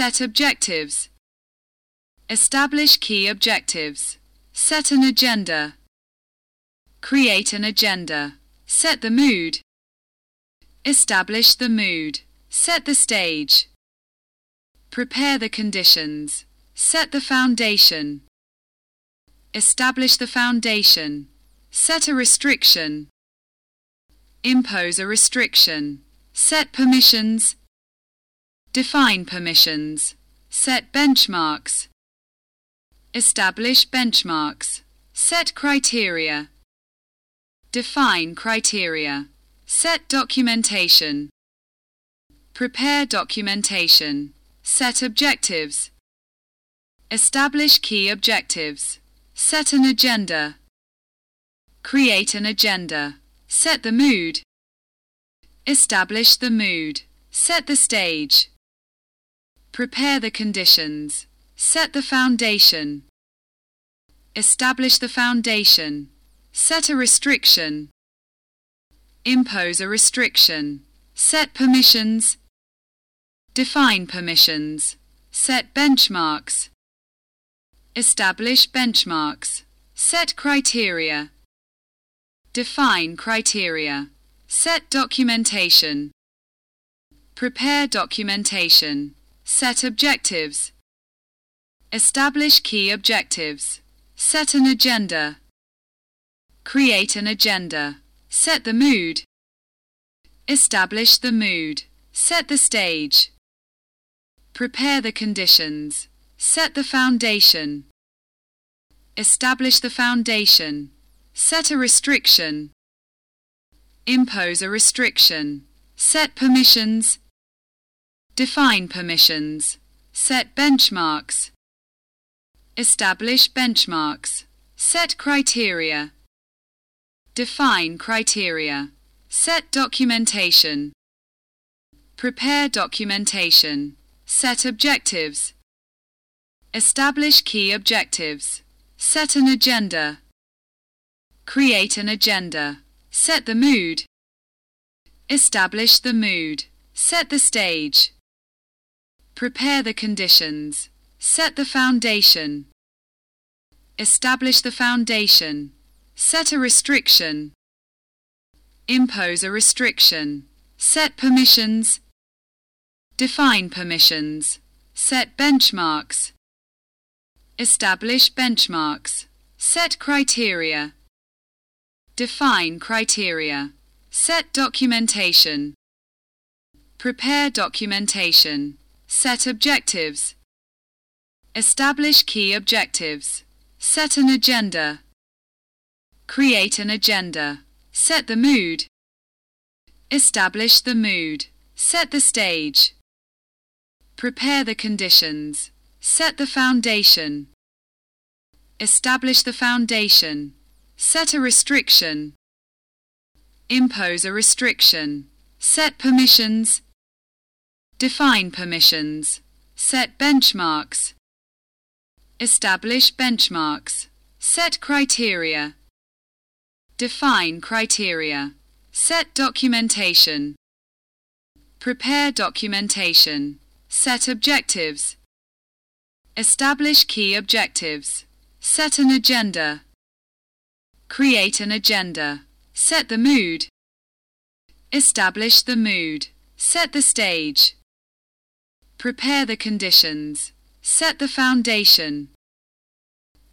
Set objectives. Establish key objectives. Set an agenda. Create an agenda. Set the mood. Establish the mood. Set the stage. Prepare the conditions. Set the foundation. Establish the foundation. Set a restriction. Impose a restriction. Set permissions. Define permissions. Set benchmarks. Establish benchmarks. Set criteria. Define criteria. Set documentation. Prepare documentation. Set objectives. Establish key objectives. Set an agenda. Create an agenda. Set the mood. Establish the mood. Set the stage. Prepare the conditions. Set the foundation. Establish the foundation. Set a restriction. Impose a restriction. Set permissions. Define permissions. Set benchmarks. Establish benchmarks. Set criteria. Define criteria. Set documentation. Prepare documentation. Set objectives. Establish key objectives. Set an agenda. Create an agenda. Set the mood. Establish the mood. Set the stage. Prepare the conditions. Set the foundation. Establish the foundation. Set a restriction. Impose a restriction. Set permissions. Define permissions. Set benchmarks. Establish benchmarks. Set criteria. Define criteria. Set documentation. Prepare documentation. Set objectives. Establish key objectives. Set an agenda. Create an agenda. Set the mood. Establish the mood. Set the stage. Prepare the conditions. Set the foundation. Establish the foundation. Set a restriction. Impose a restriction. Set permissions. Define permissions. Set benchmarks. Establish benchmarks. Set criteria. Define criteria. Set documentation. Prepare documentation. Set objectives. Establish key objectives. Set an agenda. Create an agenda. Set the mood. Establish the mood. Set the stage. Prepare the conditions. Set the foundation. Establish the foundation. Set a restriction. Impose a restriction. Set permissions. Define permissions. Set benchmarks. Establish benchmarks. Set criteria. Define criteria. Set documentation. Prepare documentation. Set objectives. Establish key objectives. Set an agenda. Create an agenda. Set the mood. Establish the mood. Set the stage. Prepare the conditions. Set the foundation.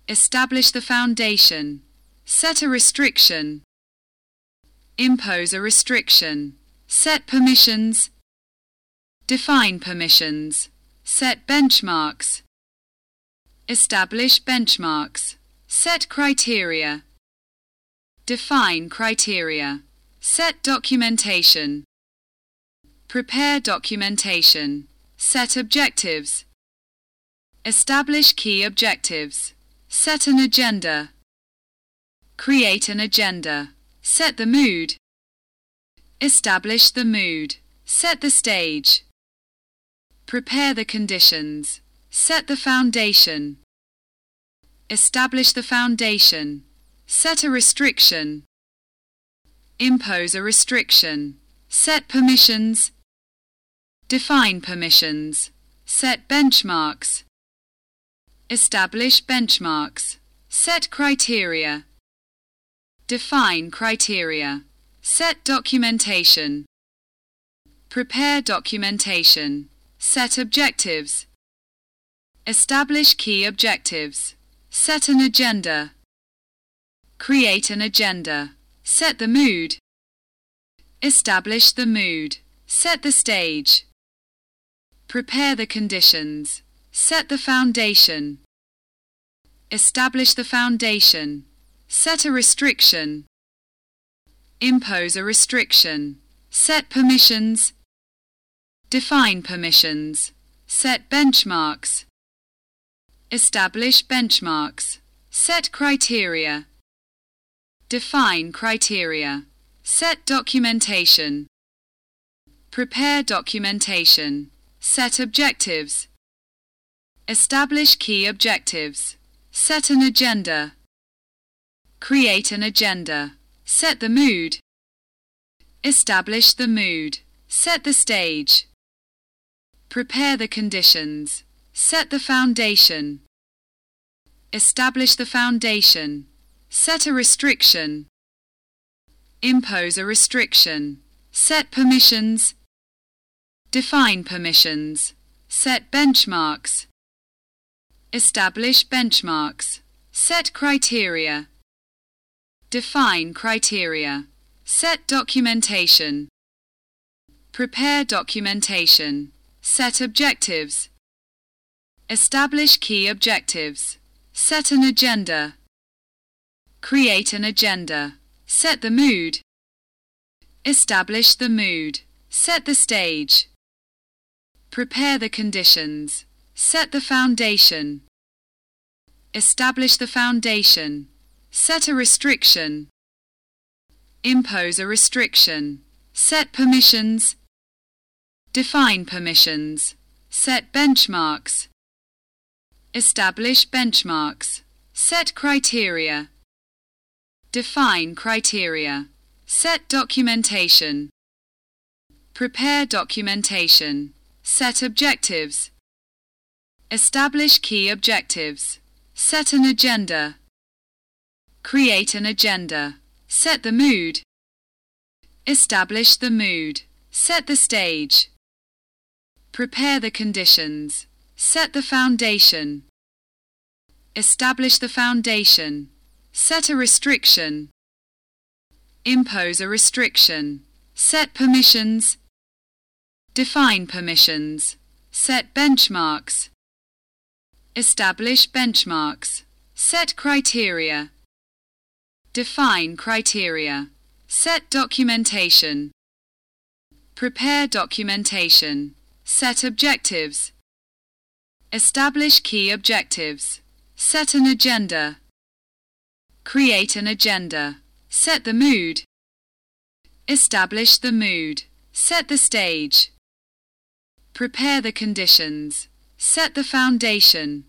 Establish the foundation. Set a restriction. Impose a restriction. Set permissions. Define permissions. Set benchmarks. Establish benchmarks. Set criteria. Define criteria. Set documentation. Prepare documentation. Set objectives. Establish key objectives. Set an agenda. Create an agenda. Set the mood. Establish the mood. Set the stage. Prepare the conditions. Set the foundation. Establish the foundation. Set a restriction. Impose a restriction. Set permissions. Define permissions. Set benchmarks. Establish benchmarks. Set criteria. Define criteria. Set documentation. Prepare documentation. Set objectives. Establish key objectives. Set an agenda. Create an agenda. Set the mood. Establish the mood. Set the stage. Prepare the conditions. Set the foundation. Establish the foundation. Set a restriction. Impose a restriction. Set permissions. Define permissions. Set benchmarks. Establish benchmarks. Set criteria. Define criteria. Set documentation. Prepare documentation. Set objectives. Establish key objectives. Set an agenda. Create an agenda. Set the mood. Establish the mood. Set the stage. Prepare the conditions. Set the foundation. Establish the foundation. Set a restriction. Impose a restriction. Set permissions. Define permissions. Set benchmarks. Establish benchmarks. Set criteria. Define criteria. Set documentation. Prepare documentation. Set objectives. Establish key objectives. Set an agenda. Create an agenda. Set the mood. Establish the mood. Set the stage. Prepare the conditions. Set the foundation. Establish the foundation. Set a restriction. Impose a restriction. Set permissions. Define permissions. Set benchmarks. Establish benchmarks. Set criteria. Define criteria. Set documentation. Prepare documentation. Set objectives. Establish key objectives. Set an agenda. Create an agenda. Set the mood. Establish the mood. Set the stage. Prepare the conditions. Set the foundation. Establish the foundation. Set a restriction. Impose a restriction. Set permissions. Define permissions. Set benchmarks. Establish benchmarks. Set criteria. Define criteria. Set documentation. Prepare documentation. Set objectives. Establish key objectives. Set an agenda. Create an agenda. Set the mood. Establish the mood. Set the stage. Prepare the conditions. Set the foundation.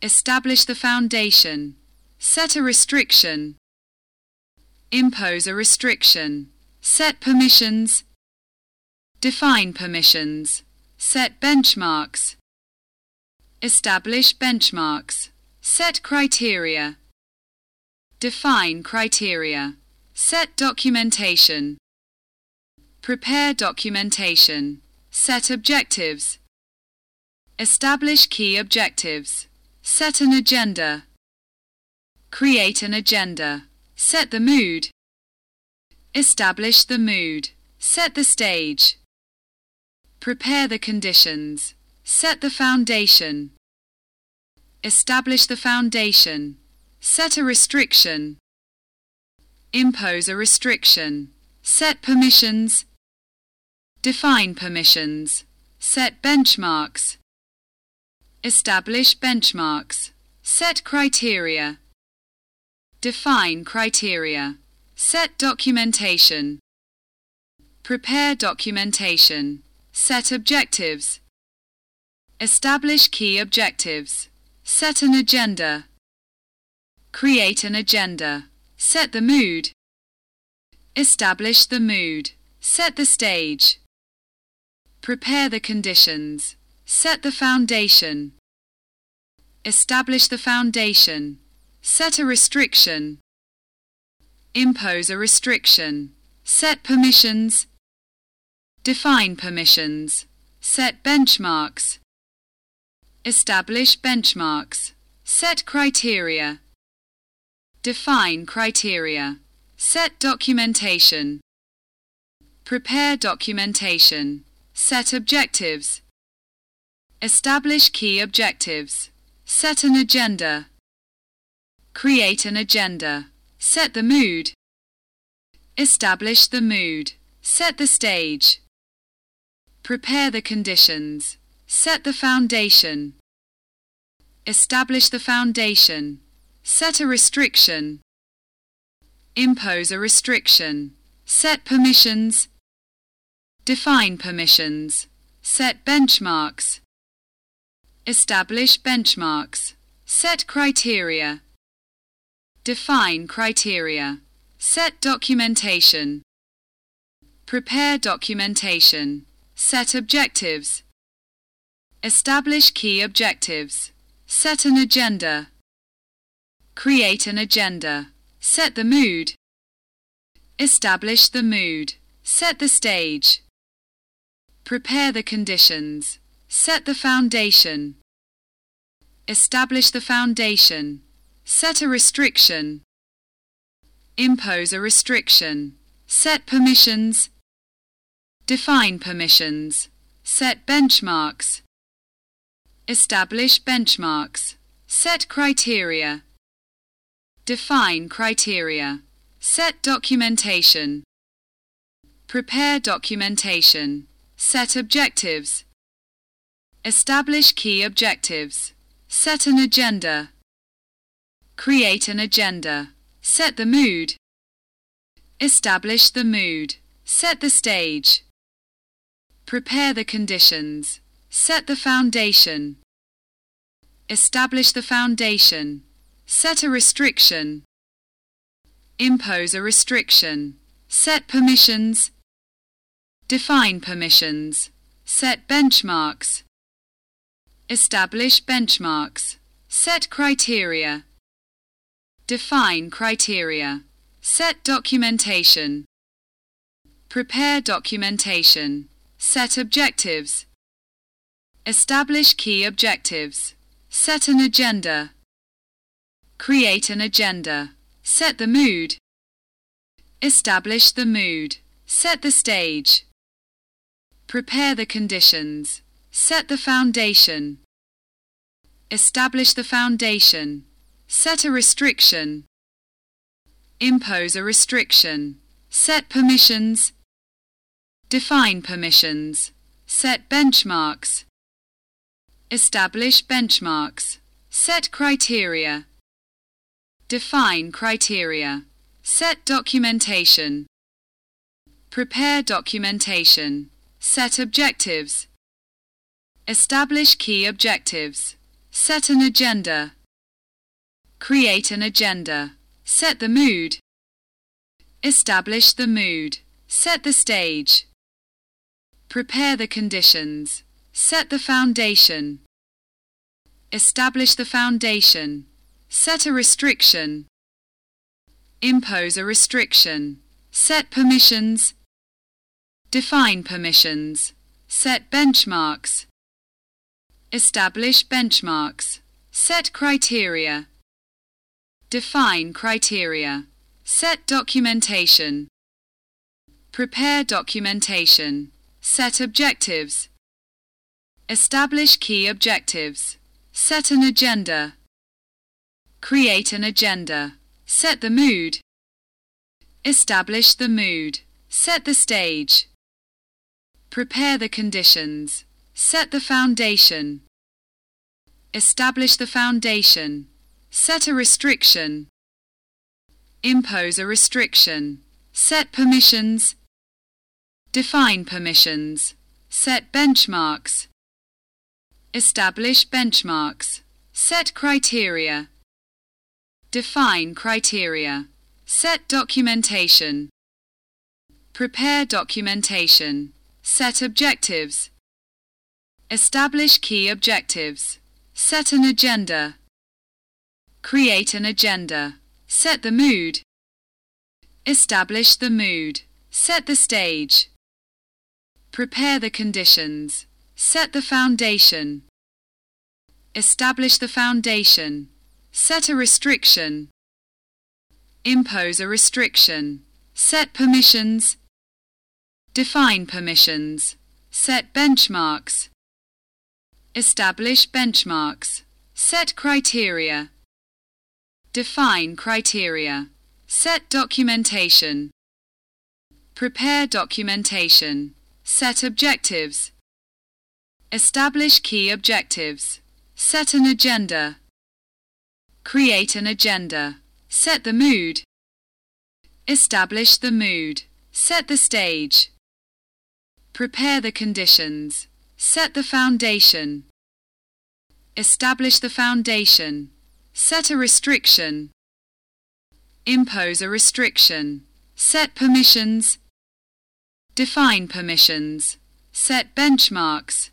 Establish the foundation. Set a restriction. Impose a restriction. Set permissions. Define permissions. Set benchmarks. Establish benchmarks. Set criteria. Define criteria. Set documentation. Prepare documentation. Set objectives. Establish key objectives. Set an agenda. Create an agenda. Set the mood. Establish the mood. Set the stage. Prepare the conditions. Set the foundation. Establish the foundation. Set a restriction. Impose a restriction. Set permissions. Define permissions. Set benchmarks. Establish benchmarks. Set criteria. Define criteria. Set documentation. Prepare documentation. Set objectives. Establish key objectives. Set an agenda. Create an agenda. Set the mood. Establish the mood. Set the stage. Prepare the conditions. Set the foundation. Establish the foundation. Set a restriction. Impose a restriction. Set permissions. Define permissions. Set benchmarks. Establish benchmarks. Set criteria. Define criteria. Set documentation. Prepare documentation. Set objectives. Establish key objectives. Set an agenda. Create an agenda. Set the mood. Establish the mood. Set the stage. Prepare the conditions. Set the foundation. Establish the foundation. Set a restriction. Impose a restriction. Set permissions. Define permissions. Set benchmarks. Establish benchmarks. Set criteria. Define criteria. Set documentation. Prepare documentation. Set objectives. Establish key objectives. Set an agenda. Create an agenda. Set the mood. Establish the mood. Set the stage. Prepare the conditions. Set the foundation. Establish the foundation. Set a restriction. Impose a restriction. Set permissions. Define permissions. Set benchmarks. Establish benchmarks. Set criteria. Define criteria. Set documentation. Prepare documentation. Set objectives. Establish key objectives. Set an agenda. Create an agenda. Set the mood. Establish the mood. Set the stage. Prepare the conditions. Set the foundation. Establish the foundation. Set a restriction. Impose a restriction. Set permissions. Define permissions. Set benchmarks. Establish benchmarks. Set criteria. Define criteria. Set documentation. Prepare documentation. Set objectives. Establish key objectives. Set an agenda. Create an agenda. Set the mood. Establish the mood. Set the stage. Prepare the conditions. Set the foundation. Establish the foundation. Set a restriction. Impose a restriction. Set permissions. Define permissions. Set benchmarks. Establish benchmarks. Set criteria. Define criteria. Set documentation. Prepare documentation. Set objectives. Establish key objectives. Set an agenda. Create an agenda. Set the mood. Establish the mood. Set the stage. Prepare the conditions. Set the foundation. Establish the foundation. Set a restriction. Impose a restriction. Set permissions. Define permissions. Set benchmarks. Establish benchmarks. Set criteria. Define criteria. Set documentation. Prepare documentation. Set objectives. Establish key objectives. Set an agenda. Create an agenda. Set the mood. Establish the mood. Set the stage. Prepare the conditions. Set the foundation. Establish the foundation. Set a restriction. Impose a restriction. Set permissions. Define permissions. Set benchmarks. Establish benchmarks. Set criteria. Define criteria. Set documentation. Prepare documentation. Set objectives. Establish key objectives. Set an agenda. Create an agenda. Set the mood. Establish the mood. Set the stage. Prepare the conditions. Set the foundation. Establish the foundation. Set a restriction. Impose a restriction. Set permissions. Define permissions. Set benchmarks. Establish benchmarks. Set criteria. Define criteria. Set documentation. Prepare documentation. Set objectives. Establish key objectives. Set an agenda. Create an agenda. Set the mood. Establish the mood. Set the stage. Prepare the conditions. Set the foundation. Establish the foundation. Set a restriction. Impose a restriction. Set permissions. Define permissions. Set benchmarks.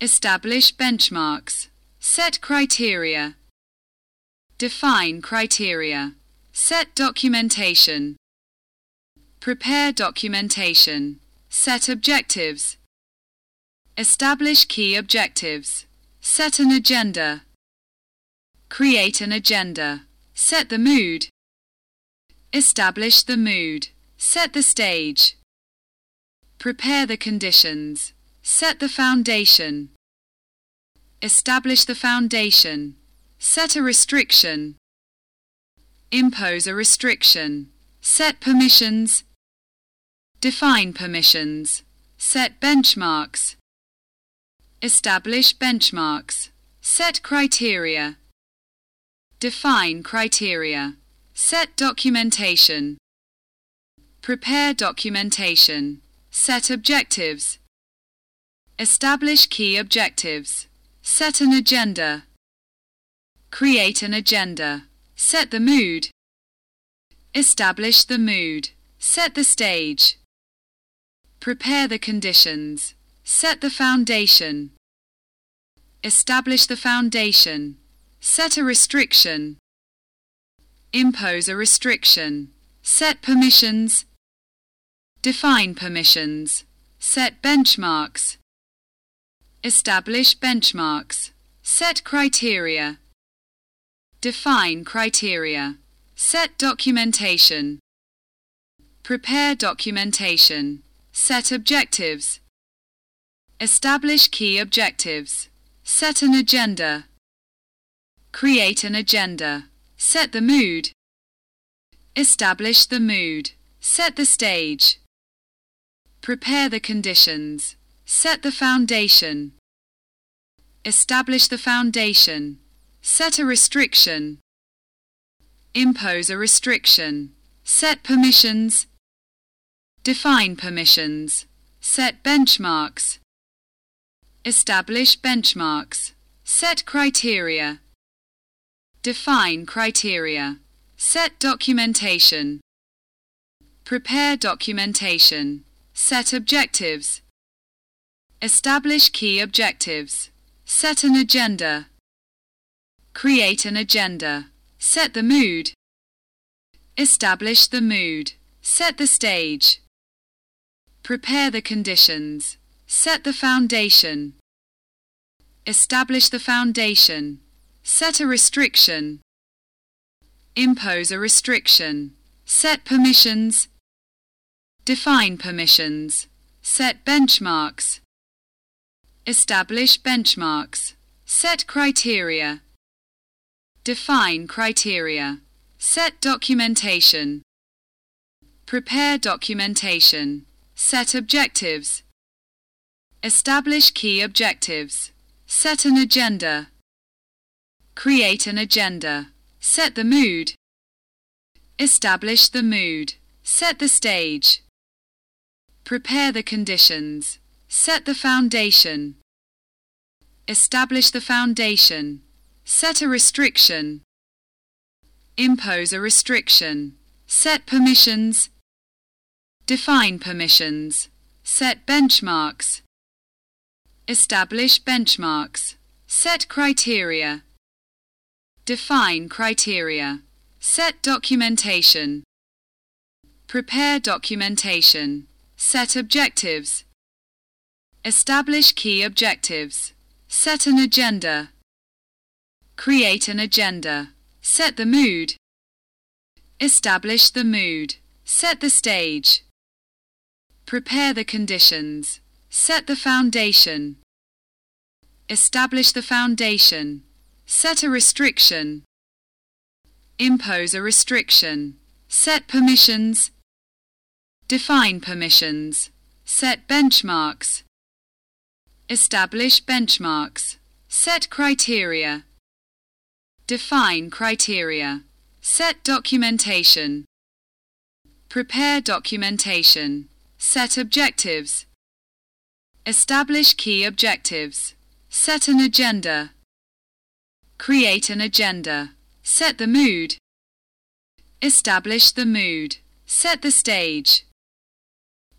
Establish benchmarks. Set criteria. Define criteria. Set documentation. Prepare documentation. Set objectives. Establish key objectives. Set an agenda. Create an agenda. Set the mood. Establish the mood. Set the stage. Prepare the conditions. Set the foundation. Establish the foundation. Set a restriction. Impose a restriction. Set permissions. Define permissions. Set benchmarks. Establish benchmarks. Set criteria. Define criteria. Set documentation. Prepare documentation. Set objectives. Establish key objectives. Set an agenda. Create an agenda. Set the mood. Establish the mood. Set the stage. Prepare the conditions. Set the foundation. Establish the foundation. Set a restriction. Impose a restriction. Set permissions. Define permissions. Set benchmarks. Establish benchmarks. Set criteria. Define criteria. Set documentation. Prepare documentation. Set objectives. Establish key objectives. Set an agenda. Create an agenda. Set the mood. Establish the mood. Set the stage. Prepare the conditions. Set the foundation. Establish the foundation. Set a restriction. Impose a restriction. Set permissions. Define permissions. Set benchmarks. Establish benchmarks. Set criteria. Define criteria. Set documentation. Prepare documentation. Set objectives. Establish key objectives. Set an agenda. Create an agenda. Set the mood. Establish the mood. Set the stage. Prepare the conditions. Set the foundation. Establish the foundation. Set a restriction. Impose a restriction. Set permissions. Define permissions. Set benchmarks. Establish benchmarks. Set criteria. Define criteria. Set documentation. Prepare documentation. Set objectives. Establish key objectives. Set an agenda. Create an agenda. Set the mood. Establish the mood. Set the stage. Prepare the conditions. Set the foundation. Establish the foundation. Set a restriction. Impose a restriction. Set permissions. Define permissions. Set benchmarks. Establish benchmarks. Set criteria. Define criteria. Set documentation. Prepare documentation. Set objectives. Establish key objectives. Set an agenda. Create an agenda. Set the mood. Establish the mood. Set the stage. Prepare the conditions. Set the foundation. Establish the foundation. Set a restriction. Impose a restriction. Set permissions. Define permissions. Set benchmarks. Establish benchmarks. Set criteria. Define criteria. Set documentation. Prepare documentation. Set objectives. Establish key objectives. Set an agenda. Create an agenda. Set the mood. Establish the mood. Set the stage.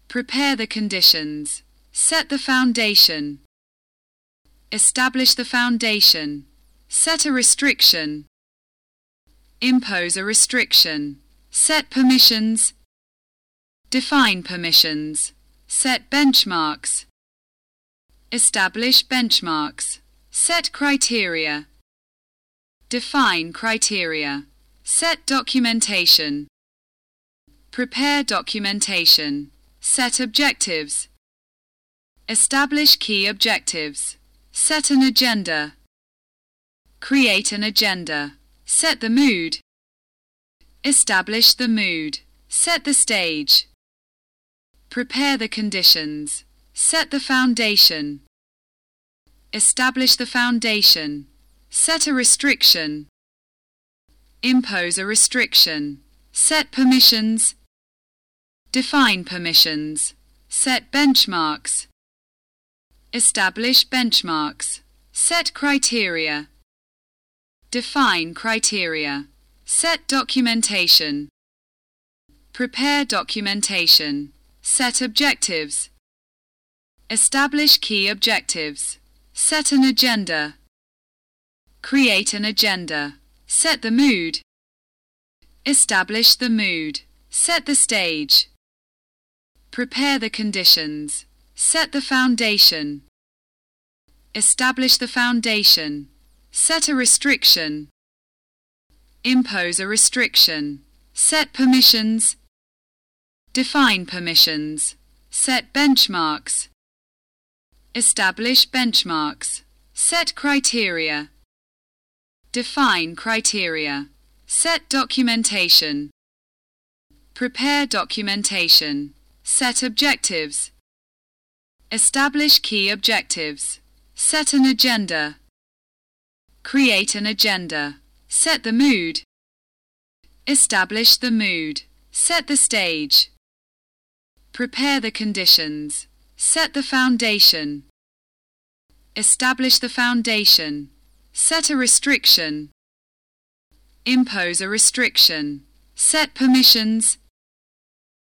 Prepare the conditions. Set the foundation. Establish the foundation. Set a restriction. Impose a restriction. Set permissions. Define permissions. Set benchmarks. Establish benchmarks. Set criteria. Define criteria. Set documentation. Prepare documentation. Set objectives. Establish key objectives. Set an agenda. Create an agenda. Set the mood. Establish the mood. Set the stage. Prepare the conditions. Set the foundation. Establish the foundation. Set a restriction. Impose a restriction. Set permissions. Define permissions. Set benchmarks. Establish benchmarks. Set criteria. Define criteria. Set documentation. Prepare documentation. Set objectives. Establish key objectives. Set an agenda. Create an agenda. Set the mood. Establish the mood. Set the stage. Prepare the conditions. Set the foundation. Establish the foundation. Set a restriction. Impose a restriction. Set permissions. Define permissions. Set benchmarks. Establish benchmarks. Set criteria. Define criteria. Set documentation. Prepare documentation. Set objectives. Establish key objectives. Set an agenda. Create an agenda. Set the mood. Establish the mood. Set the stage. Prepare the conditions. Set the foundation. Establish the foundation. Set a restriction. Impose a restriction. Set permissions.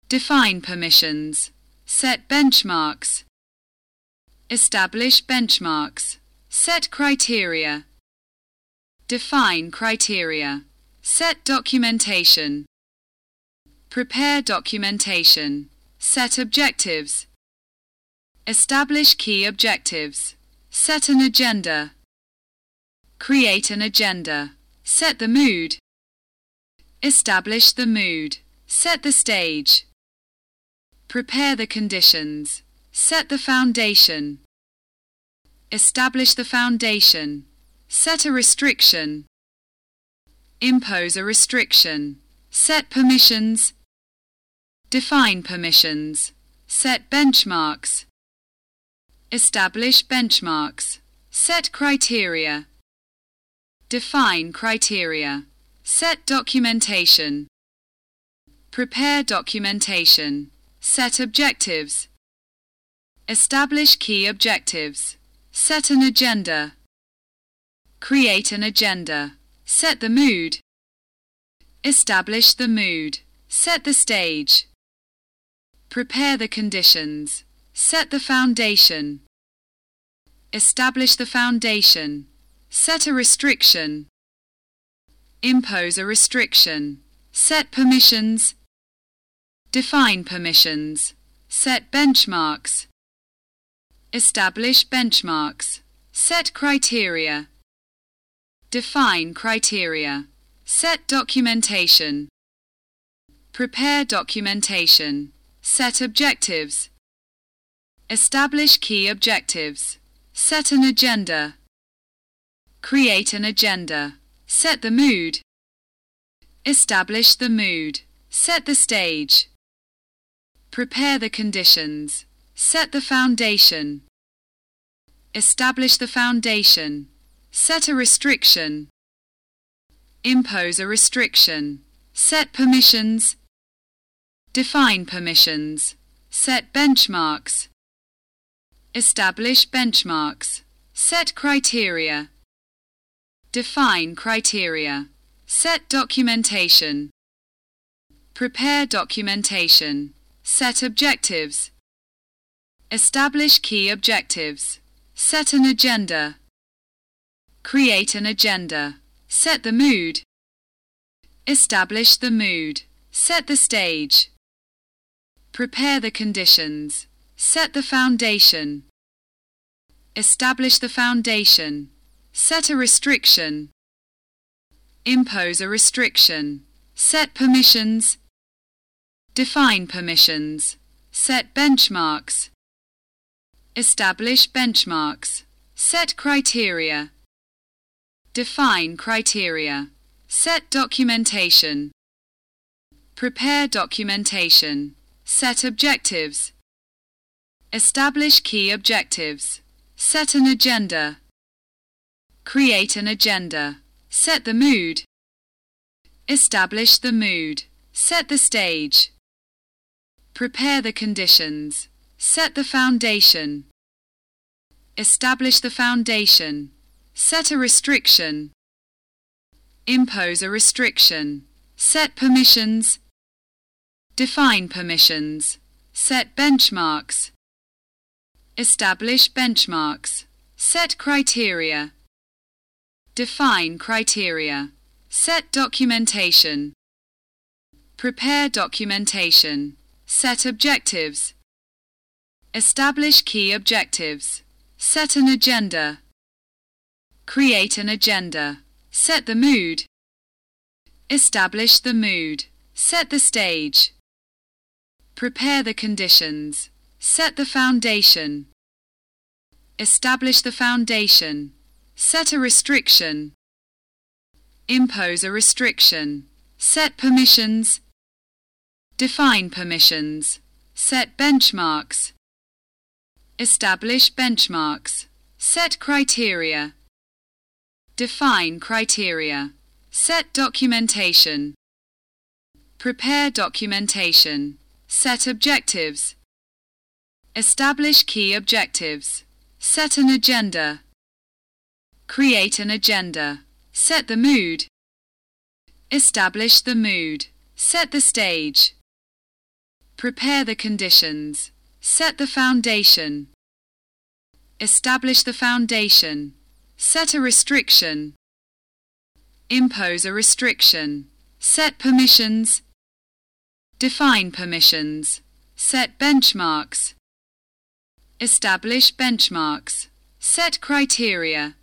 Define permissions. Set benchmarks. Establish benchmarks. Set criteria. Define criteria. Set documentation. Prepare documentation. Set objectives. Establish key objectives. Set an agenda. Create an agenda. Set the mood. Establish the mood. Set the stage. Prepare the conditions. Set the foundation. Establish the foundation. Set a restriction. Impose a restriction. Set permissions. Define permissions. Set benchmarks. Establish benchmarks. Set criteria. Define criteria. Set documentation. Prepare documentation. Set objectives. Establish key objectives. Set an agenda. Create an agenda. Set the mood. Establish the mood. Set the stage. Prepare the conditions. Set the foundation. Establish the foundation. Set a restriction. Impose a restriction. Set permissions. Define permissions. Set benchmarks. Establish benchmarks. Set criteria. Define criteria. Set documentation. Prepare documentation. Set objectives. Establish key objectives. Set an agenda. Create an agenda. Set the mood. Establish the mood. Set the stage. Prepare the conditions. Set the foundation. Establish the foundation. Set a restriction. Impose a restriction. Set permissions. Define permissions. Set benchmarks. Establish benchmarks. Set criteria. Define criteria. Set documentation. Prepare documentation. Set objectives. Establish key objectives. Set an agenda. Create an agenda. Set the mood. Establish the mood. Set the stage. Prepare the conditions. Set the foundation. Establish the foundation. Set a restriction. Impose a restriction. Set permissions. Define permissions. Set benchmarks. Establish benchmarks. Set criteria. Define criteria. Set documentation. Prepare documentation. Set objectives. Establish key objectives. Set an agenda. Create an agenda. Set the mood. Establish the mood. Set the stage. Prepare the conditions. Set the foundation. Establish the foundation. Set a restriction. Impose a restriction. Set permissions. Define permissions. Set benchmarks. Establish benchmarks. Set criteria. Define criteria. Set documentation. Prepare documentation. Set objectives. Establish key objectives. Set an agenda. Create an agenda. Set the mood. Establish the mood. Set the stage. Prepare the conditions. Set the foundation. Establish the foundation. Set a restriction. Impose a restriction. Set permissions. Define permissions. Set benchmarks. Establish benchmarks. Set criteria. Define criteria. Set documentation. Prepare documentation. Set objectives. Establish key objectives. Set an agenda. Create an agenda. Set the mood. Establish the mood. Set the stage. Prepare the conditions. Set the foundation. Establish the foundation. Set a restriction. Impose a restriction. Set permissions. Define permissions. Set benchmarks. Establish benchmarks. Set criteria.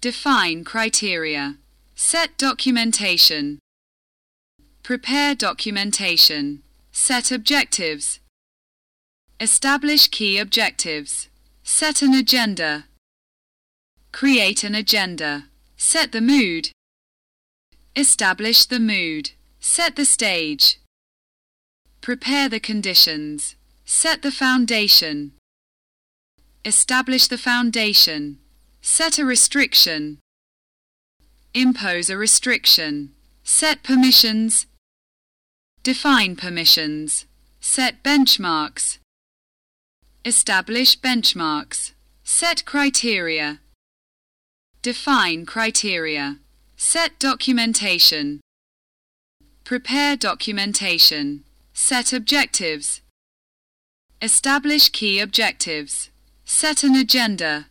Define criteria. Set documentation. Prepare documentation. Set objectives. Establish key objectives. Set an agenda. Create an agenda. Set the mood. Establish the mood. Set the stage. Prepare the conditions. Set the foundation. Establish the foundation. Set a restriction. Impose a restriction. Set permissions. Define permissions. Set benchmarks. Establish benchmarks. Set criteria. Define criteria. Set documentation. Prepare documentation. Set objectives. Establish key objectives. Set an agenda.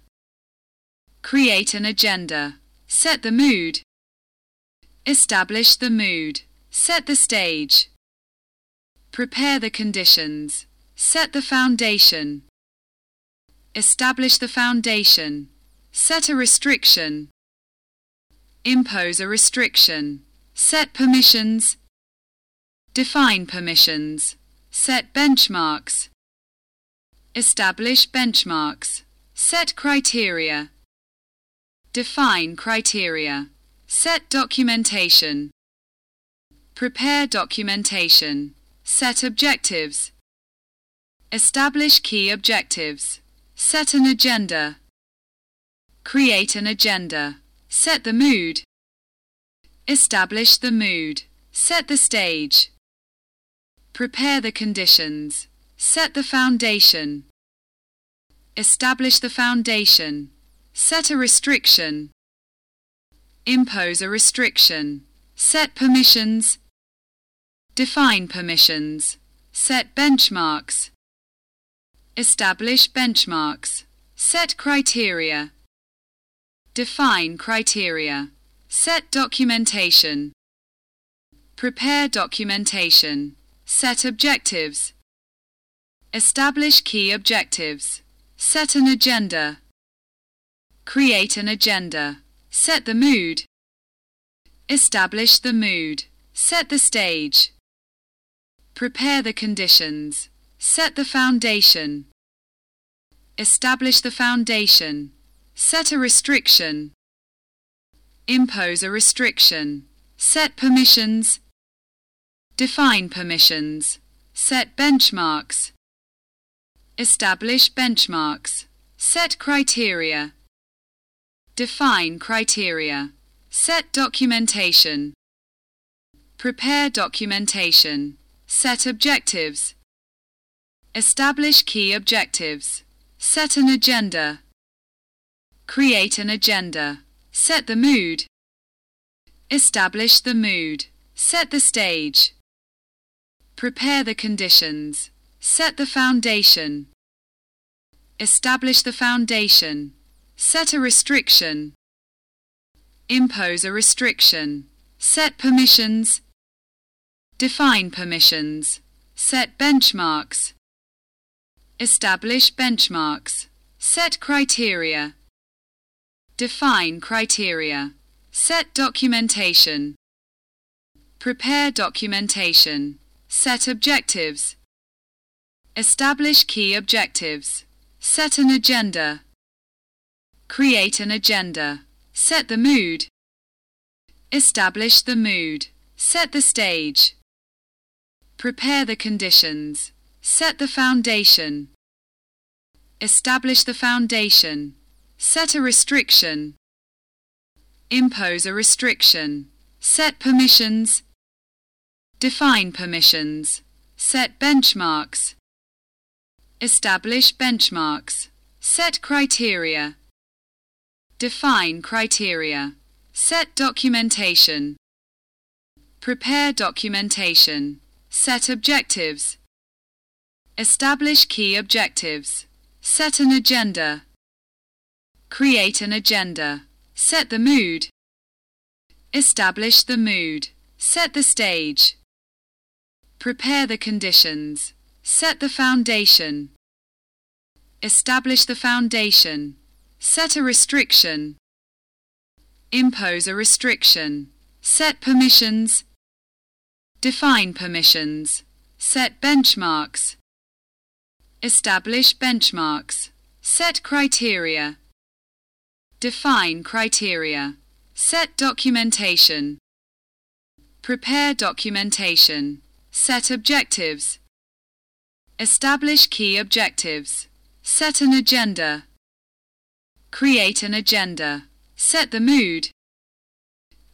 Create an agenda. Set the mood. Establish the mood. Set the stage. Prepare the conditions. Set the foundation. Establish the foundation. Set a restriction. Impose a restriction. Set permissions. Define permissions. Set benchmarks. Establish benchmarks. Set criteria. Define criteria. Set documentation. Prepare documentation. Set objectives. Establish key objectives. Set an agenda. Create an agenda. Set the mood. Establish the mood. Set the stage. Prepare the conditions. Set the foundation. Establish the foundation. Set a restriction. Impose a restriction. Set permissions. Define permissions. Set benchmarks. Establish benchmarks. Set criteria. Define criteria. Set documentation. Prepare documentation. Set objectives. Establish key objectives. Set an agenda. Create an agenda. Set the mood. Establish the mood. Set the stage. Prepare the conditions. Set the foundation. Establish the foundation. Set a restriction. Impose a restriction. Set permissions. Define permissions. Set benchmarks. Establish benchmarks. Set criteria. Define criteria. Set documentation. Prepare documentation. Set objectives. Establish key objectives. Set an agenda. Create an agenda. Set the mood. Establish the mood. Set the stage. Prepare the conditions. Set the foundation. Establish the foundation. Set a restriction. Impose a restriction. Set permissions. Define permissions. Set benchmarks. Establish benchmarks. Set criteria. Define criteria. Set documentation. Prepare documentation. Set objectives. Establish key objectives. Set an agenda. Create an agenda. Set the mood. Establish the mood. Set the stage. Prepare the conditions. Set the foundation. Establish the foundation. Set a restriction. Impose a restriction. Set permissions. Define permissions. Set benchmarks. Establish benchmarks. Set criteria. Define criteria. Set documentation. Prepare documentation. Set objectives. Establish key objectives. Set an agenda. Create an agenda. Set the mood. Establish the mood. Set the stage. Prepare the conditions. Set the foundation. Establish the foundation. Set a restriction. Impose a restriction. Set permissions. Define permissions. Set benchmarks. Establish benchmarks. Set criteria. Define criteria. Set documentation. Prepare documentation. Set objectives. Establish key objectives. Set an agenda. Create an agenda. Set the mood.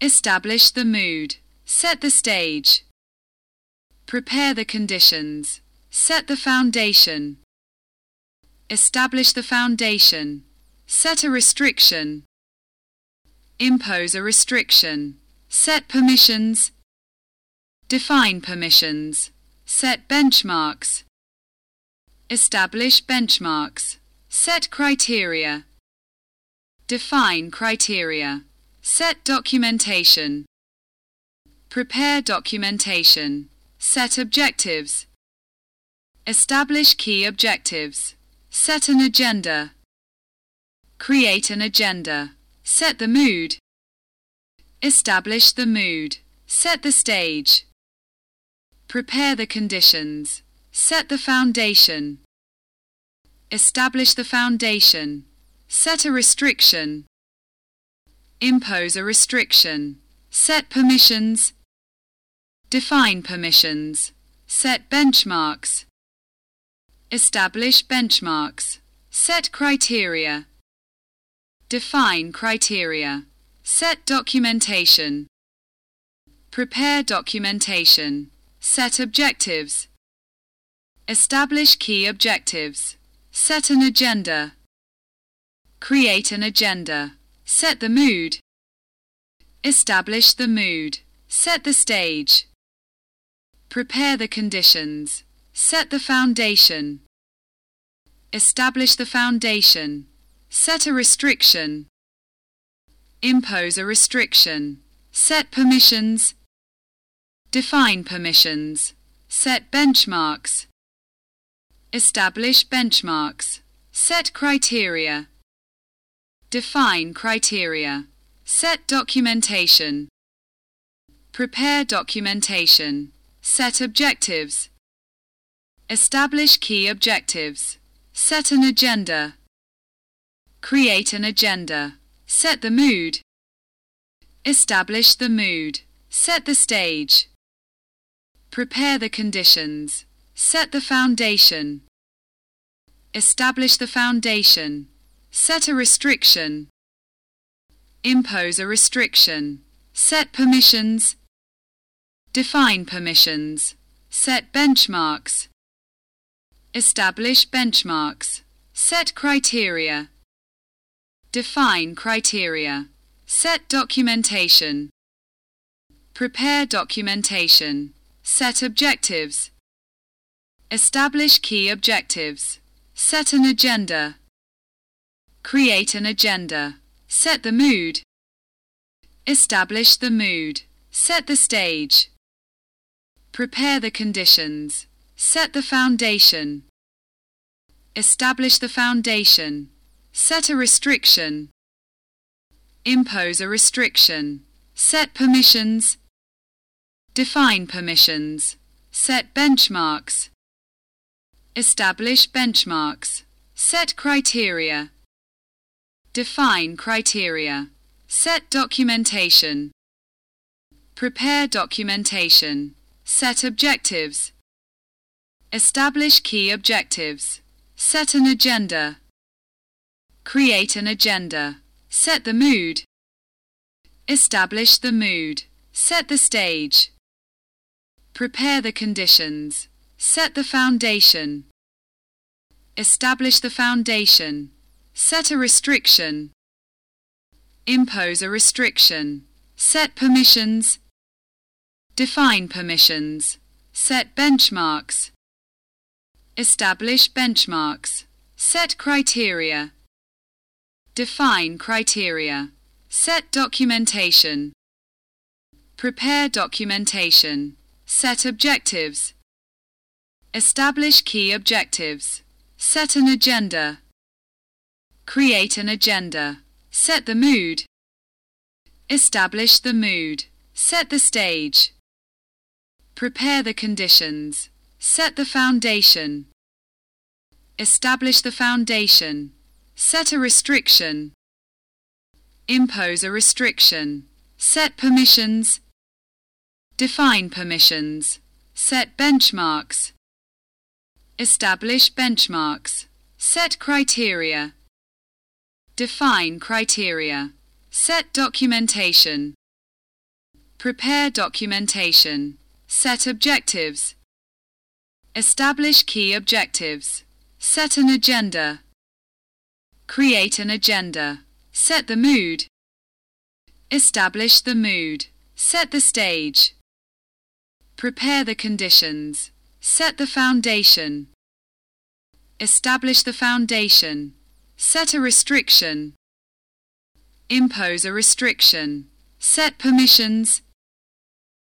Establish the mood. Set the stage. Prepare the conditions. Set the foundation. Establish the foundation. Set a restriction. Impose a restriction. Set permissions. Define permissions. Set benchmarks. Establish benchmarks. Set criteria. Define criteria. Set documentation. Prepare documentation. Set objectives. Establish key objectives. Set an agenda. Create an agenda. Set the mood. Establish the mood. Set the stage. Prepare the conditions. Set the foundation. Establish the foundation. Set a restriction. Impose a restriction. Set permissions. Define permissions. Set benchmarks. Establish benchmarks. Set criteria. Define criteria. Set documentation. Prepare documentation. Set objectives. Establish key objectives. Set an agenda. Create an agenda. Set the mood. Establish the mood. Set the stage. Prepare the conditions. Set the foundation. Establish the foundation. Set a restriction. Impose a restriction. Set permissions. Define permissions. Set benchmarks. Establish benchmarks. Set criteria. Define criteria. Set documentation. Prepare documentation. Set objectives. Establish key objectives. Set an agenda. Create an agenda. Set the mood. Establish the mood. Set the stage. Prepare the conditions. Set the foundation. Establish the foundation. Set a restriction. Impose a restriction. Set permissions. Define permissions. Set benchmarks. Establish benchmarks. Set criteria. Define criteria. Set documentation. Prepare documentation. Set objectives. Establish key objectives. Set an agenda. Create an agenda. Set the mood. Establish the mood. Set the stage. Prepare the conditions. Set the foundation. Establish the foundation. Set a restriction. Impose a restriction. Set permissions. Define permissions. Set benchmarks. Establish benchmarks. Set criteria. Define criteria. Set documentation. Prepare documentation. Set objectives. Establish key objectives. Set an agenda. Create an agenda. Set the mood. Establish the mood. Set the stage. Prepare the conditions. Set the foundation. Establish the foundation. Set a restriction. Impose a restriction. Set permissions. Define permissions. Set benchmarks. Establish benchmarks. Set criteria. Define criteria. Set documentation. Prepare documentation. Set objectives. Establish key objectives. Set an agenda. Create an agenda. Set the mood. Establish the mood. Set the stage. Prepare the conditions. Set the foundation. Establish the foundation. Set a restriction. Impose a restriction. Set permissions. Define permissions. Set benchmarks. Establish benchmarks. Set criteria. Define criteria. Set documentation. Prepare documentation. Set objectives. Establish key objectives. Set an agenda. Create an agenda. Set the mood. Establish the mood. Set the stage. Prepare the conditions. Set the foundation. Establish the foundation. Set a restriction. Impose a restriction. Set permissions.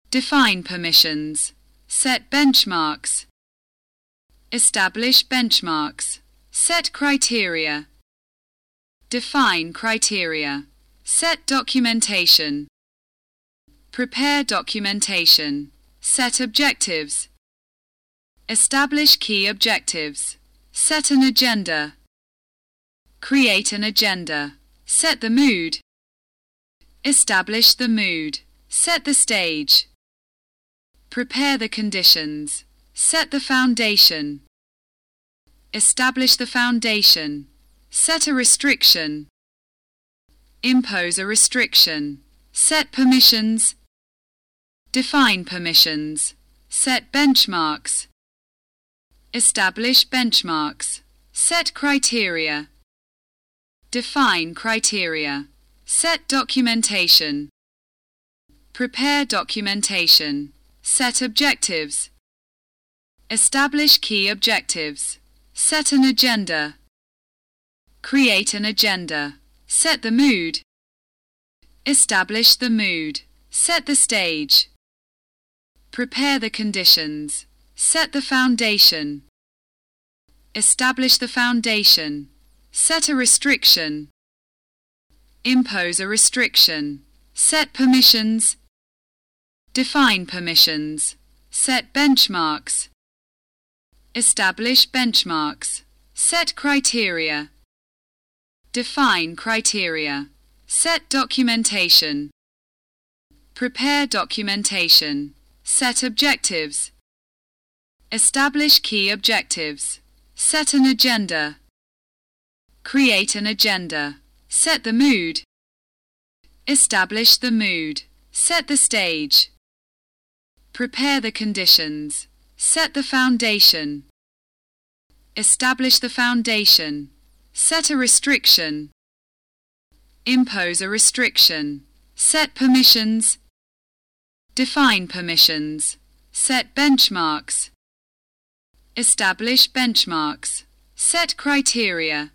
Define permissions. Set benchmarks. Establish benchmarks. Set criteria. Define criteria. Set documentation. Prepare documentation. Set objectives. Establish key objectives. Set an agenda. Create an agenda. Set the mood. Establish the mood. Set the stage. Prepare the conditions. Set the foundation. Establish the foundation. Set a restriction. Impose a restriction. Set permissions. Define permissions. Set benchmarks. Establish benchmarks. Set criteria. Define criteria. Set documentation. Prepare documentation. Set objectives. Establish key objectives. Set an agenda. Create an agenda. Set the mood. Establish the mood. Set the stage. Prepare the conditions. Set the foundation. Establish the foundation. Set a restriction. Impose a restriction. Set permissions. Define permissions. Set benchmarks. Establish benchmarks. Set criteria. Define criteria. Set documentation. Prepare documentation. Set objectives. Establish key objectives. Set an agenda. Create an agenda. Set the mood. Establish the mood. Set the stage. Prepare the conditions. Set the foundation. Establish the foundation. Set a restriction. Impose a restriction. Set permissions. Define permissions. Set benchmarks. Establish benchmarks. Set criteria.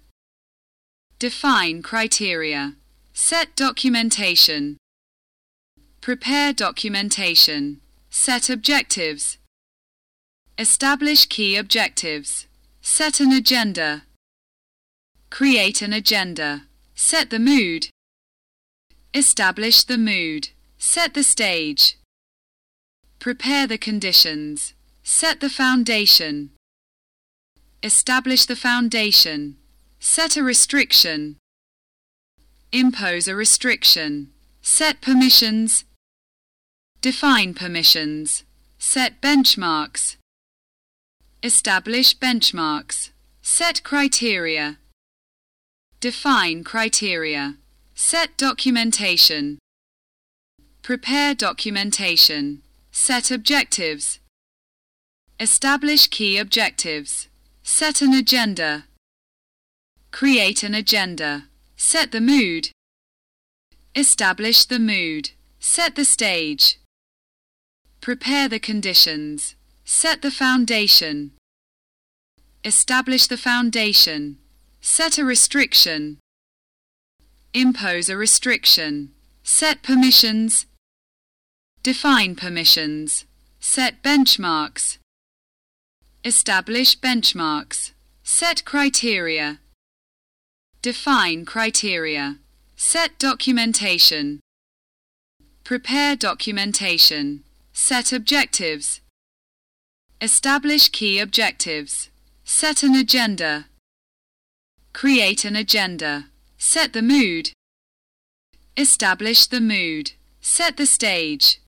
Define criteria. Set documentation. Prepare documentation. Set objectives. Establish key objectives. Set an agenda. Create an agenda. Set the mood. Establish the mood. Set the stage. Prepare the conditions. Set the foundation. Establish the foundation. Set a restriction. Impose a restriction. Set permissions. Define permissions. Set benchmarks. Establish benchmarks. Set criteria. Define criteria. Set documentation. Prepare documentation. Set objectives. Establish key objectives. Set an agenda. Create an agenda. Set the mood. Establish the mood. Set the stage. Prepare the conditions. Set the foundation. Establish the foundation. Set a restriction. Impose a restriction. Set permissions. Define permissions. Set benchmarks. Establish benchmarks. Set criteria. Define criteria. Set documentation. Prepare documentation. Set objectives. Establish key objectives. Set an agenda. Create an agenda. Set the mood. Establish the mood. Set the stage.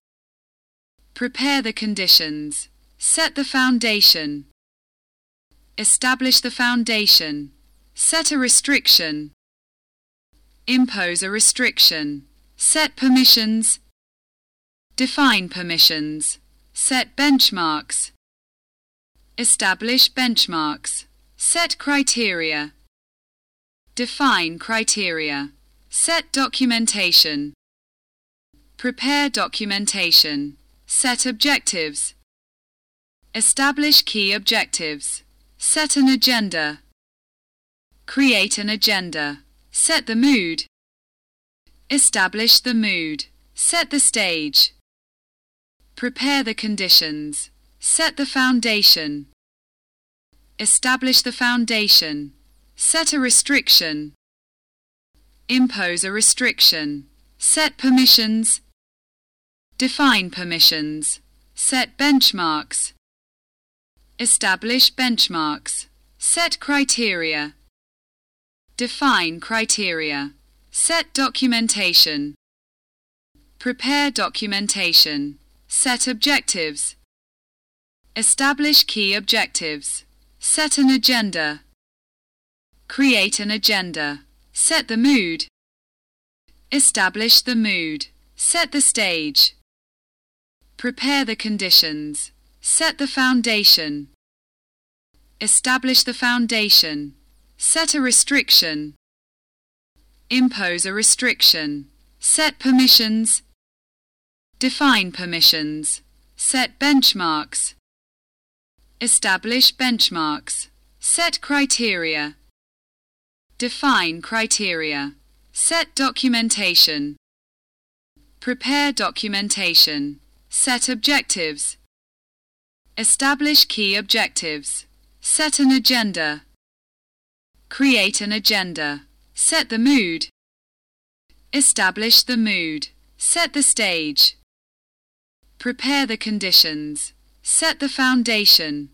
Prepare the conditions. Set the foundation. Establish the foundation. Set a restriction. Impose a restriction. Set permissions. Define permissions. Set benchmarks. Establish benchmarks. Set criteria. Define criteria. Set documentation. Prepare documentation. Set objectives. Establish key objectives. Set an agenda. Create an agenda. Set the mood. Establish the mood. Set the stage. Prepare the conditions. Set the foundation. Establish the foundation. Set a restriction. Impose a restriction. Set permissions. Define permissions. Set benchmarks. Establish benchmarks. Set criteria. Define criteria. Set documentation. Prepare documentation. Set objectives. Establish key objectives. Set an agenda. Create an agenda. Set the mood. Establish the mood. Set the stage. Prepare the conditions. Set the foundation. Establish the foundation. Set a restriction. Impose a restriction. Set permissions. Define permissions. Set benchmarks. Establish benchmarks. Set criteria. Define criteria. Set documentation. Prepare documentation. Set objectives. Establish key objectives. Set an agenda. Create an agenda. Set the mood. Establish the mood. Set the stage. Prepare the conditions. Set the foundation.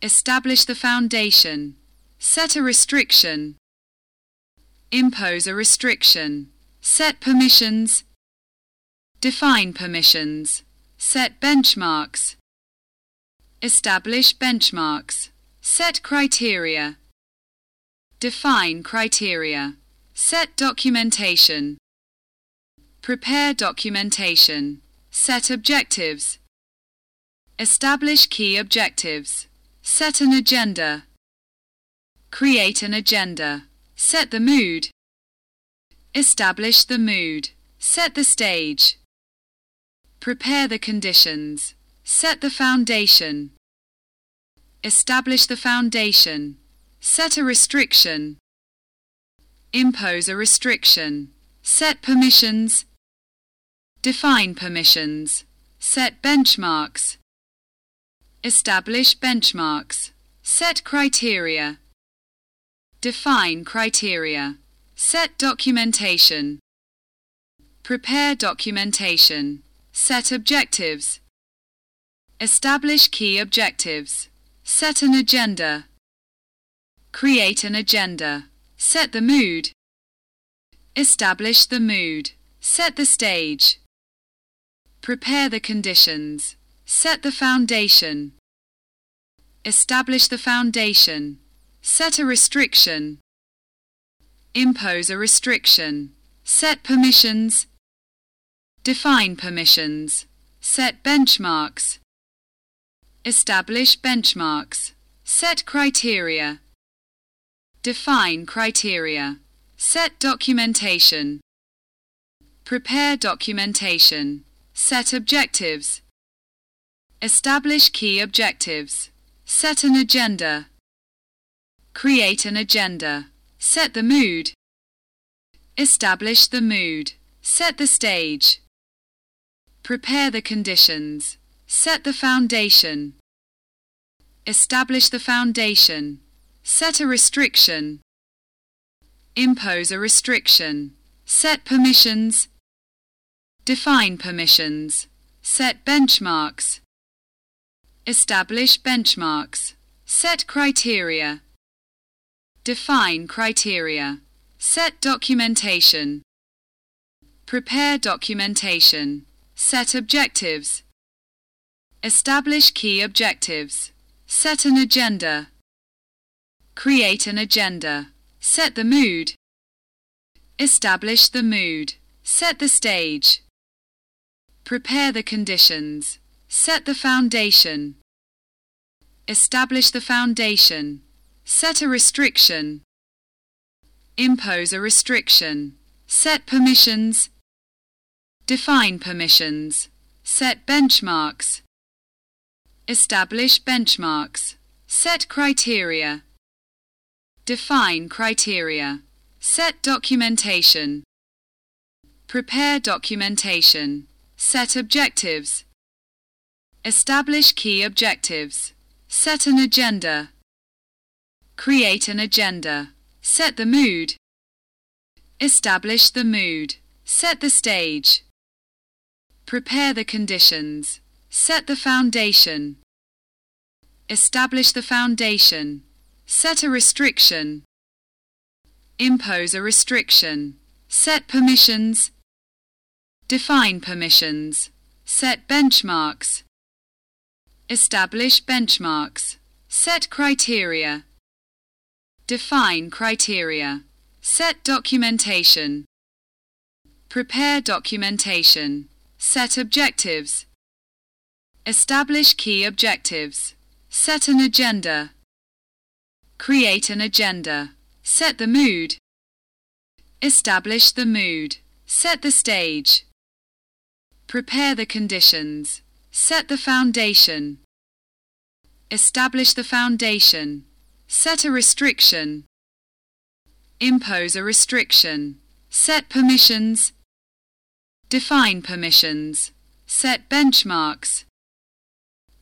Establish the foundation. Set a restriction. Impose a restriction. Set permissions. Define permissions. Set benchmarks. Establish benchmarks. Set criteria. Define criteria. Set documentation. Prepare documentation. Set objectives. Establish key objectives. Set an agenda. Create an agenda. Set the mood. Establish the mood. Set the stage. Prepare the conditions. Set the foundation. Establish the foundation. Set a restriction. Impose a restriction. Set permissions. Define permissions. Set benchmarks. Establish benchmarks. Set criteria. Define criteria. Set documentation. Prepare documentation. Set objectives. Establish key objectives. Set an agenda. Create an agenda. Set the mood. Establish the mood. Set the stage. Prepare the conditions. Set the foundation. Establish the foundation. Set a restriction. Impose a restriction. Set permissions. Define permissions. Set benchmarks. Establish benchmarks. Set criteria. Define criteria. Set documentation. Prepare documentation. Set objectives. Establish key objectives. Set an agenda. Create an agenda. Set the mood. Establish the mood. Set the stage. Prepare the conditions. Set the foundation. Establish the foundation. Set a restriction. Impose a restriction. Set permissions. Define permissions. Set benchmarks. Establish benchmarks. Set criteria. Define criteria. Set documentation. Prepare documentation. Set objectives. Establish key objectives. Set an agenda. Create an agenda. Set the mood. Establish the mood. Set the stage. Prepare the conditions. Set the foundation. Establish the foundation. Set a restriction. Impose a restriction. Set permissions. Define permissions. Set benchmarks. Establish benchmarks. Set criteria. Define criteria. Set documentation. Prepare documentation. Set objectives. Establish key objectives. Set an agenda. Create an agenda. Set the mood. Establish the mood. Set the stage. Prepare the conditions. Set the foundation. Establish the foundation. Set a restriction. Impose a restriction. Set permissions. Define permissions. Set benchmarks. Establish benchmarks. Set criteria. Define criteria. Set documentation. Prepare documentation. Set objectives. Establish key objectives. Set an agenda. Create an agenda. Set the mood. Establish the mood. Set the stage. Prepare the conditions. Set the foundation. Establish the foundation. Set a restriction. Impose a restriction. Set permissions. Define permissions. Set benchmarks.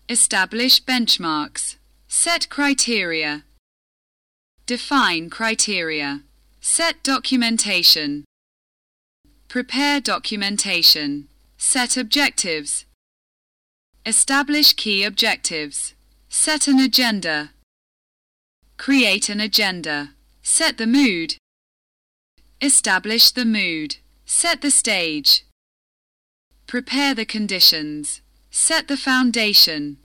Establish benchmarks. Set criteria. Define criteria. Set documentation. Prepare documentation. Set objectives. Establish key objectives. Set an agenda. Create an agenda. Set the mood. Establish the mood. Set the stage. Prepare the conditions. Set the foundation.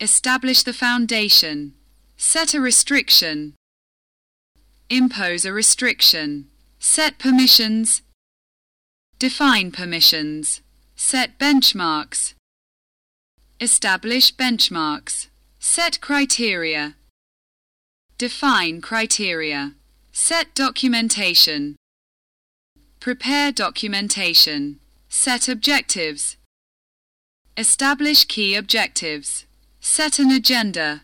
Establish the foundation. Set a restriction. Impose a restriction. Set permissions. Define permissions. Set benchmarks. Establish benchmarks. Set criteria. Define criteria. Set documentation. Prepare documentation. Set objectives. Establish key objectives. Set an agenda.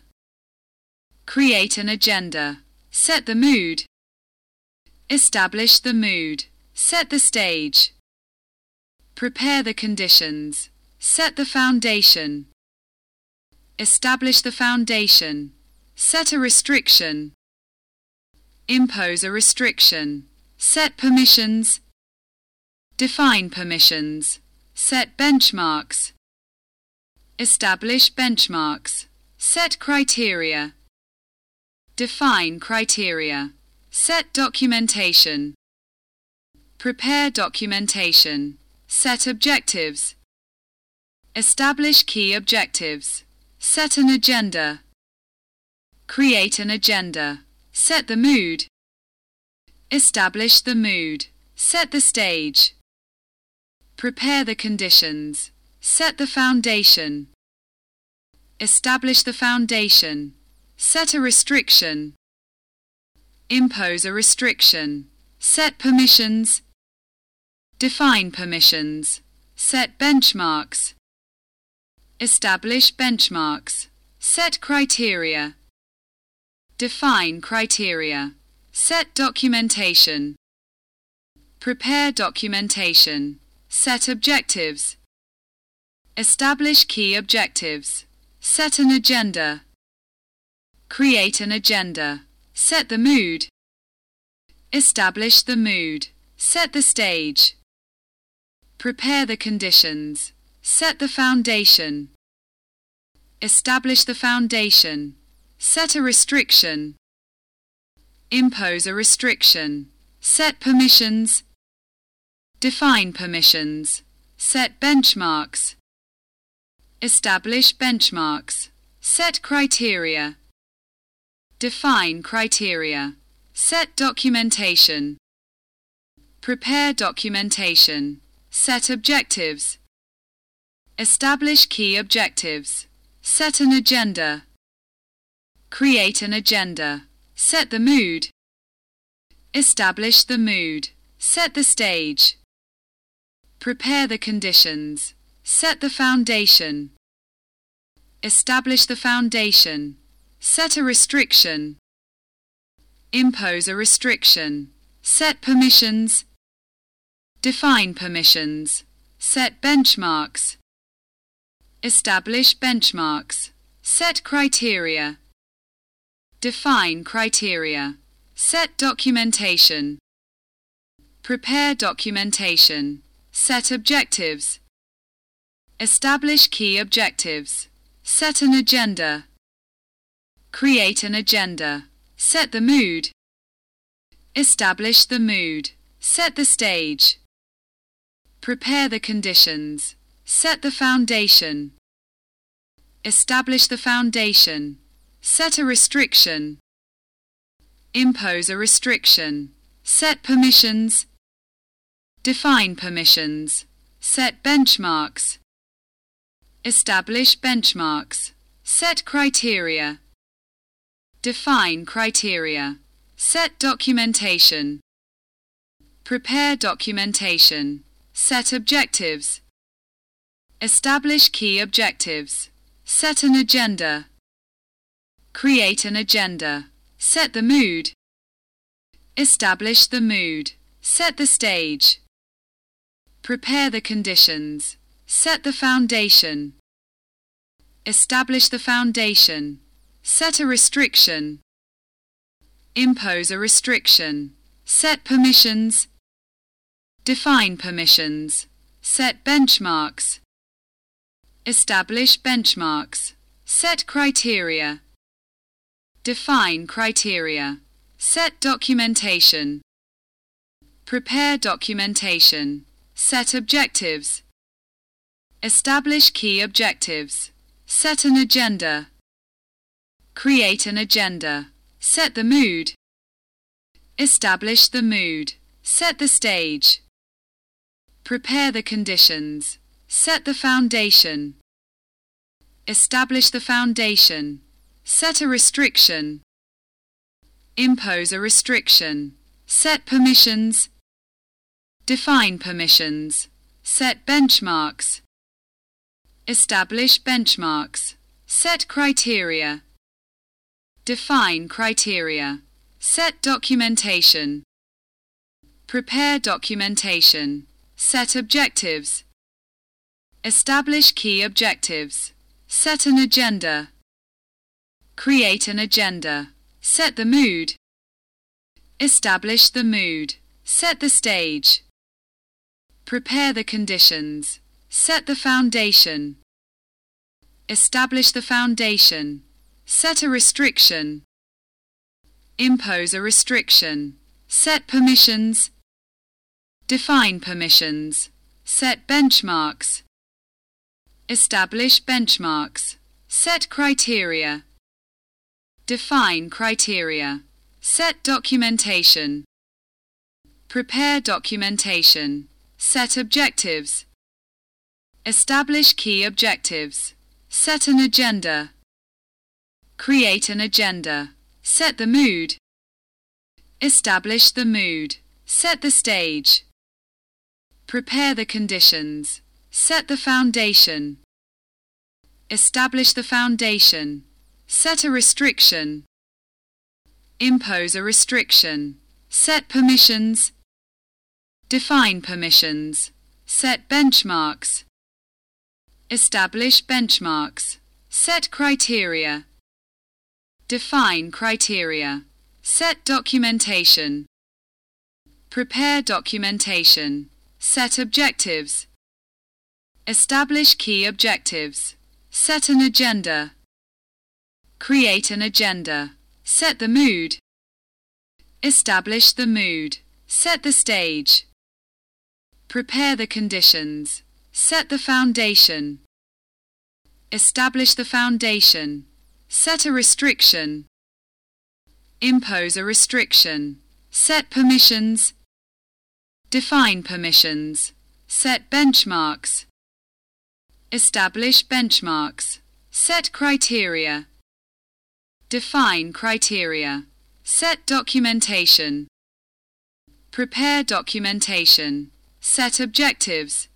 Create an agenda. Set the mood. Establish the mood. Set the stage. Prepare the conditions. Set the foundation. Establish the foundation. Set a restriction. Impose a restriction. Set permissions. Define permissions. Set benchmarks. Establish benchmarks. Set criteria. Define criteria. Set documentation. Prepare documentation. Set objectives. Establish key objectives. Set an agenda. Create an agenda. Set the mood. Establish the mood. Set the stage. Prepare the conditions. Set the foundation. Establish the foundation. Set a restriction. Impose a restriction. Set permissions. Define permissions. Set benchmarks. Establish benchmarks. Set criteria. Define criteria. Set documentation. Prepare documentation. Set objectives. Establish key objectives. Set an agenda. Create an agenda. Set the mood. Establish the mood. Set the stage. Prepare the conditions. Set the foundation. Establish the foundation. Set a restriction. Impose a restriction. Set permissions. Define permissions. Set benchmarks. Establish benchmarks. Set criteria. Define criteria. Set documentation. Prepare documentation. Set objectives. Establish key objectives. Set an agenda. Create an agenda. Set the mood. Establish the mood. Set the stage. Prepare the conditions. Set the foundation. Establish the foundation. Set a restriction. Impose a restriction. Set permissions. Define permissions. Set benchmarks. Establish benchmarks. Set criteria. Define criteria. Set documentation. Prepare documentation. Set objectives. Establish key objectives. Set an agenda. Create an agenda. Set the mood. Establish the mood. Set the stage. Prepare the conditions. Set the foundation. Establish the foundation. Set a restriction. Impose a restriction. Set permissions. Define permissions. Set benchmarks. Establish benchmarks. Set criteria. Define criteria. Set documentation. Prepare documentation. Set objectives. Establish key objectives. Set an agenda. Create an agenda. Set the mood. Establish the mood. Set the stage. Prepare the conditions. Set the foundation. Establish the foundation. Set a restriction. Impose a restriction. Set permissions. Define permissions. Set benchmarks. Establish benchmarks. Set criteria. Define criteria. Set documentation. Prepare documentation. Set objectives. Establish key objectives. Set an agenda. Create an agenda. Set the mood. Establish the mood. Set the stage. Prepare the conditions. Set the foundation. Establish the foundation. Set a restriction. Impose a restriction. Set permissions. Define permissions. Set benchmarks. Establish benchmarks. Set criteria. Define criteria. Set documentation. Prepare documentation. Set objectives. Establish key objectives. Set an agenda. Create an agenda. Set the mood. Establish the mood. Set the stage. Prepare the conditions. Set the foundation. Establish the foundation. Set a restriction. Impose a restriction. Set permissions. Define permissions. Set benchmarks. Establish benchmarks. Set criteria. Define criteria. Set documentation. Prepare documentation. Set objectives. Establish key objectives. Set an agenda. Create an agenda. Set the mood. Establish the mood. Set the stage. Prepare the conditions. Set the foundation. Establish the foundation. Set a restriction. Impose a restriction. Set permissions. Define permissions. Set benchmarks. Establish benchmarks. Set criteria. Define criteria. Set documentation. Prepare documentation. Set objectives. Establish key objectives. Set an agenda. Create an agenda. Set the mood. Establish the mood. Set the stage. Prepare the conditions. Set the foundation. Establish the foundation. Set a restriction. Impose a restriction. Set permissions. Define permissions. Set benchmarks. Establish benchmarks. Set criteria. Define criteria. Set documentation. Prepare documentation. Set objectives.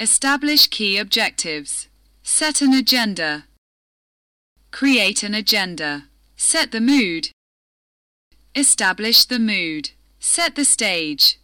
Establish key objectives. Set an agenda. Create an agenda. Set the mood. Establish the mood. Set the stage.